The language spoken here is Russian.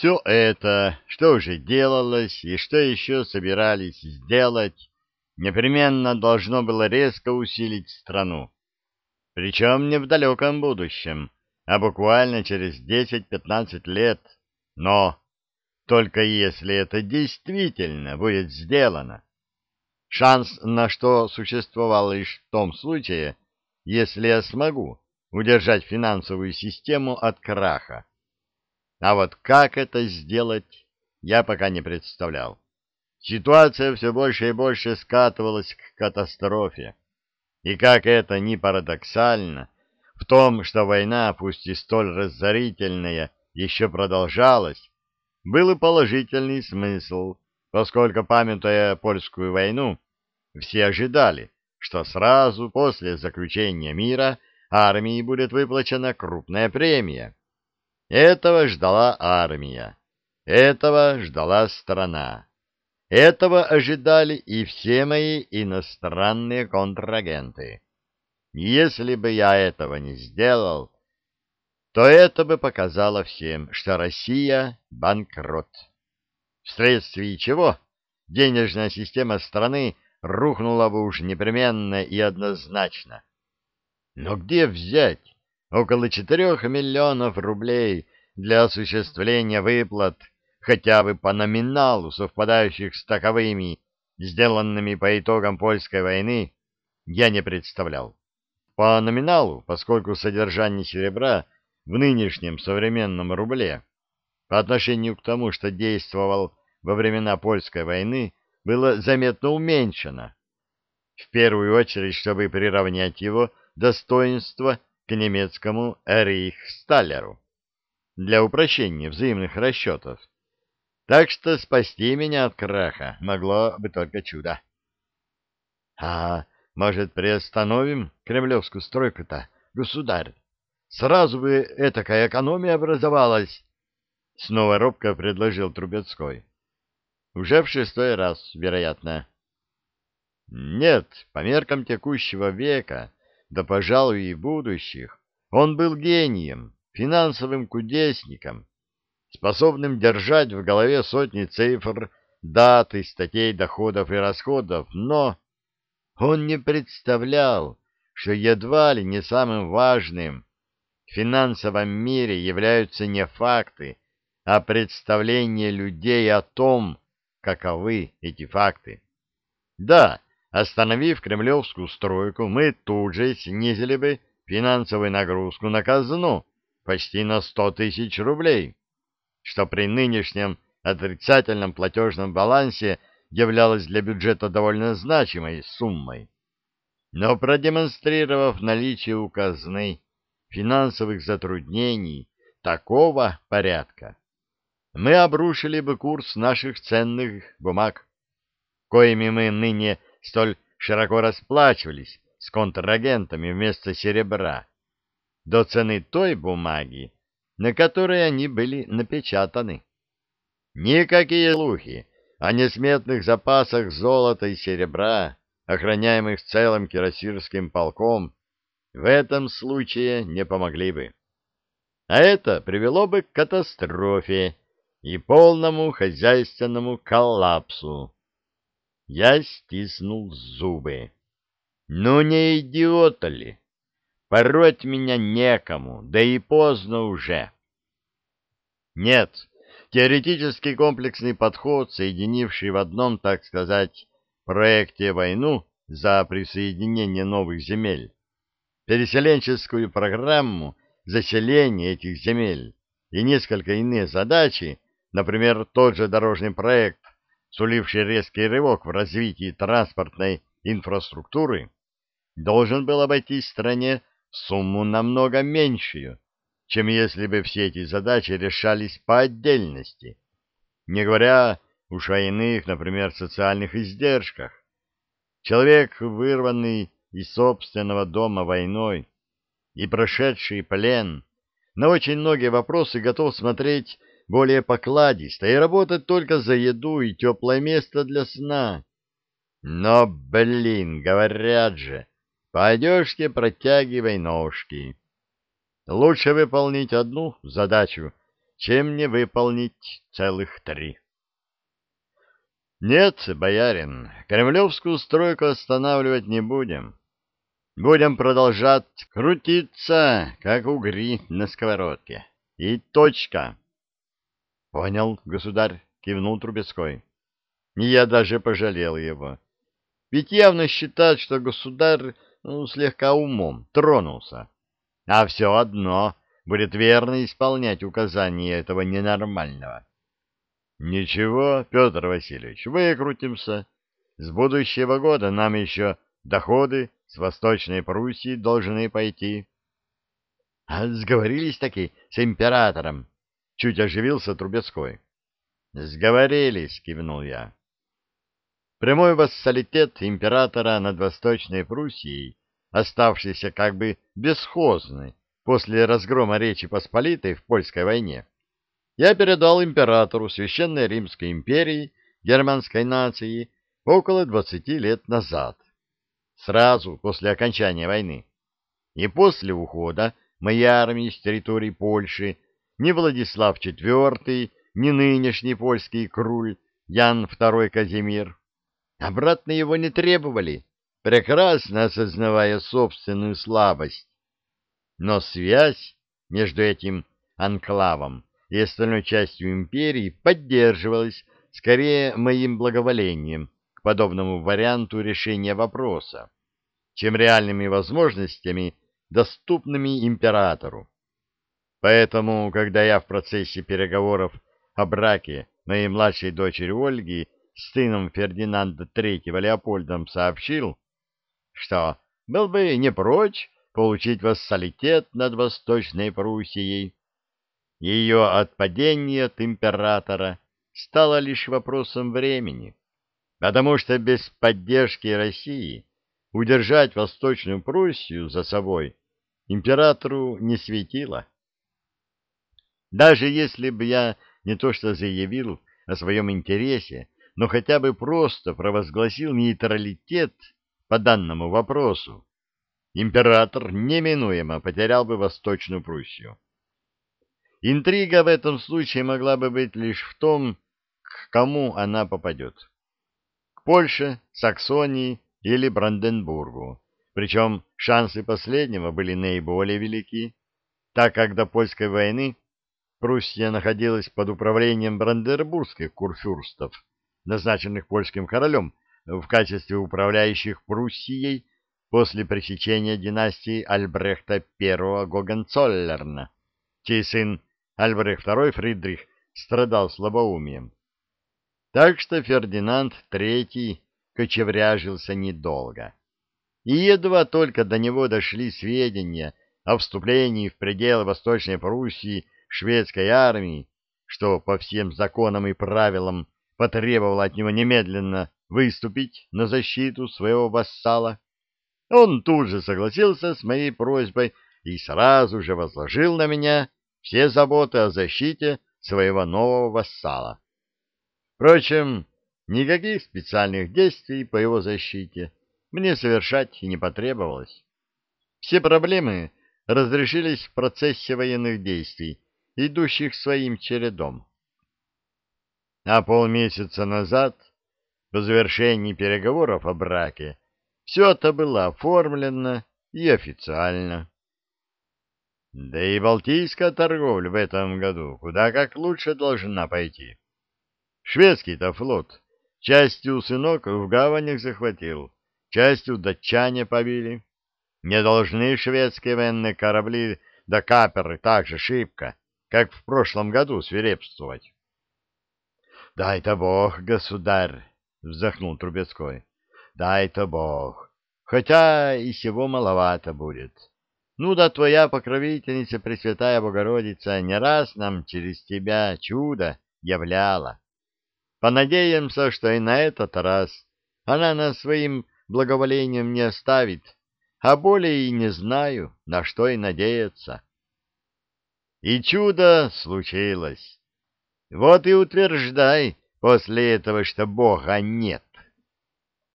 все это, что уже делалось и что еще собирались сделать, непременно должно было резко усилить страну. Причем не в далеком будущем, а буквально через 10-15 лет. Но только если это действительно будет сделано. Шанс на что существовал лишь в том случае, если я смогу удержать финансовую систему от краха. А вот как это сделать, я пока не представлял. Ситуация все больше и больше скатывалась к катастрофе. И как это ни парадоксально, в том, что война, пусть и столь разорительная, еще продолжалась, был и положительный смысл, поскольку, памятуя польскую войну, все ожидали, что сразу после заключения мира армии будет выплачена крупная премия. Этого ждала армия, этого ждала страна. Этого ожидали и все мои иностранные контрагенты. Если бы я этого не сделал, то это бы показало всем, что Россия — банкрот. Вследствие чего денежная система страны рухнула бы уж непременно и однозначно. Но где взять около четырех миллионов рублей для осуществления выплат хотя бы по номиналу, совпадающих с таковыми, сделанными по итогам польской войны, я не представлял. По номиналу, поскольку содержание серебра в нынешнем современном рубле по отношению к тому, что действовал во времена польской войны, было заметно уменьшено. В первую очередь, чтобы приравнять его достоинство к немецкому Рейхсталлеру для упрощения взаимных расчетов. Так что спасти меня от краха могло бы только чудо. — А может, приостановим кремлевскую стройку-то, государь? Сразу бы этакая экономия образовалась. Снова робко предложил Трубецкой. Уже в шестой раз, вероятно. Нет, по меркам текущего века да, пожалуй, и будущих, он был гением, финансовым кудесником, способным держать в голове сотни цифр, даты, статей доходов и расходов, но он не представлял, что едва ли не самым важным в финансовом мире являются не факты, а представление людей о том, каковы эти факты. Да, Остановив кремлевскую стройку, мы тут же снизили бы финансовую нагрузку на казну почти на сто тысяч рублей, что при нынешнем отрицательном платежном балансе являлось для бюджета довольно значимой суммой. Но продемонстрировав наличие у казны финансовых затруднений такого порядка, мы обрушили бы курс наших ценных бумаг, коими мы ныне столь широко расплачивались с контрагентами вместо серебра, до цены той бумаги, на которой они были напечатаны. Никакие слухи о несметных запасах золота и серебра, охраняемых целым кирасирским полком, в этом случае не помогли бы. А это привело бы к катастрофе и полному хозяйственному коллапсу. Я стиснул зубы. Ну не идиот ли? Пороть меня некому, да и поздно уже. Нет, теоретический комплексный подход, соединивший в одном, так сказать, проекте войну за присоединение новых земель, переселенческую программу заселения этих земель и несколько иные задачи, например, тот же дорожный проект суливший резкий рывок в развитии транспортной инфраструктуры, должен был обойтись стране сумму намного меньшую, чем если бы все эти задачи решались по отдельности, не говоря уж о иных, например, социальных издержках. Человек, вырванный из собственного дома войной и прошедший плен, на очень многие вопросы готов смотреть более покладисто и работать только за еду и теплое место для сна. Но, блин, говорят же, по одежке протягивай ножки. Лучше выполнить одну задачу, чем не выполнить целых три. Нет, боярин, кремлевскую стройку останавливать не будем. Будем продолжать крутиться, как угри на сковородке. И точка. — Понял, государь, — кивнул Трубецкой. Я даже пожалел его. Ведь явно считает, что государь ну, слегка умом тронулся. А все одно будет верно исполнять указания этого ненормального. — Ничего, Петр Васильевич, выкрутимся. С будущего года нам еще доходы с Восточной Пруссии должны пойти. — А сговорились таки с императором? — чуть оживился Трубецкой. — Сговорились, — кивнул я. Прямой вассалитет императора над Восточной Пруссией, оставшийся как бы бесхозный после разгрома Речи Посполитой в Польской войне, я передал императору Священной Римской империи германской нации около двадцати лет назад сразу после окончания войны. И после ухода моей армии с территории Польши ни Владислав IV, ни нынешний польский круль Ян II Казимир обратно его не требовали, прекрасно осознавая собственную слабость. Но связь между этим анклавом и остальной частью империи поддерживалась скорее моим благоволением, подобному варианту решения вопроса, чем реальными возможностями, доступными императору. Поэтому, когда я в процессе переговоров о браке моей младшей дочери Ольги с сыном Фердинанда III Леопольдом сообщил, что был бы не прочь получить вассалитет над Восточной Пруссией, ее отпадение от императора стало лишь вопросом времени потому что без поддержки России удержать Восточную Пруссию за собой императору не светило. Даже если бы я не то что заявил о своем интересе, но хотя бы просто провозгласил нейтралитет по данному вопросу, император неминуемо потерял бы Восточную Пруссию. Интрига в этом случае могла бы быть лишь в том, к кому она попадет. Польше, Саксонии или Бранденбургу. Причем шансы последнего были наиболее велики, так как до польской войны Пруссия находилась под управлением бранденбургских курфюрстов, назначенных польским королем в качестве управляющих Пруссией после пресечения династии Альбрехта I Гогенцоллерна, чей сын Альбрехт II Фридрих страдал слабоумием. Так что Фердинанд III кочевряжился недолго. И едва только до него дошли сведения о вступлении в пределы Восточной Пруссии шведской армии, что по всем законам и правилам потребовало от него немедленно выступить на защиту своего вассала, он тут же согласился с моей просьбой и сразу же возложил на меня все заботы о защите своего нового вассала. Впрочем, никаких специальных действий по его защите мне совершать и не потребовалось. Все проблемы разрешились в процессе военных действий, идущих своим чередом. А полмесяца назад, по завершении переговоров о браке, все это было оформлено и официально. Да и балтийская торговля в этом году куда как лучше должна пойти. Шведский-то флот частью сынок в гаванях захватил, частью датчане побили. Не должны шведские военные корабли да каперы так же шибко, как в прошлом году свирепствовать. — Дай-то бог, государь! — вздохнул Трубецкой. — Дай-то бог! Хотя и всего маловато будет. Ну да твоя покровительница Пресвятая Богородица не раз нам через тебя чудо являла. Понадеемся, что и на этот раз она нас своим благоволением не оставит, а более и не знаю, на что и надеяться. И чудо случилось. Вот и утверждай после этого, что Бога нет.